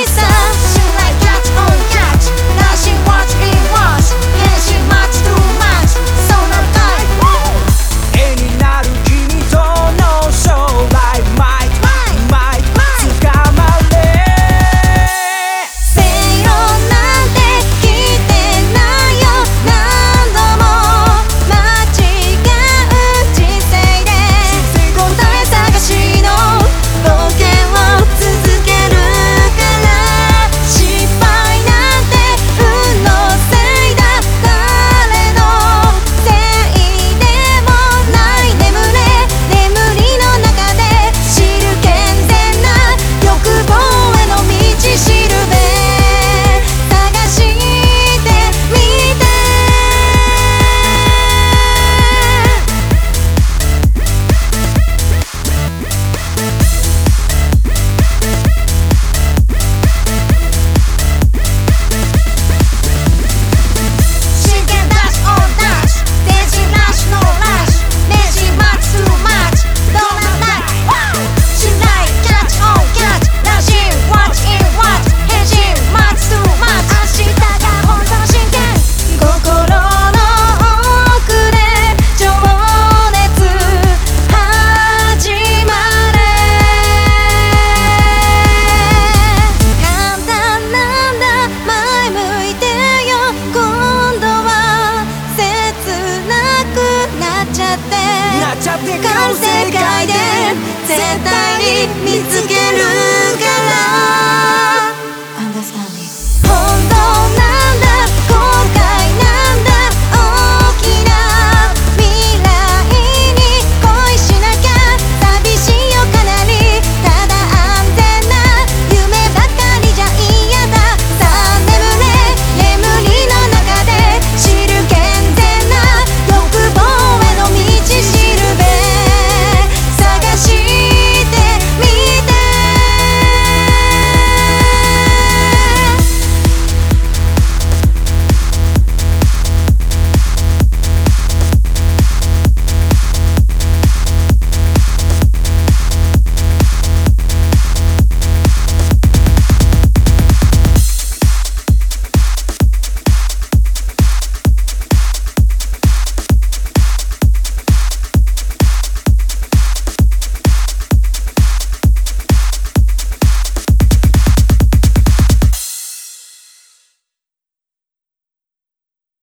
있어.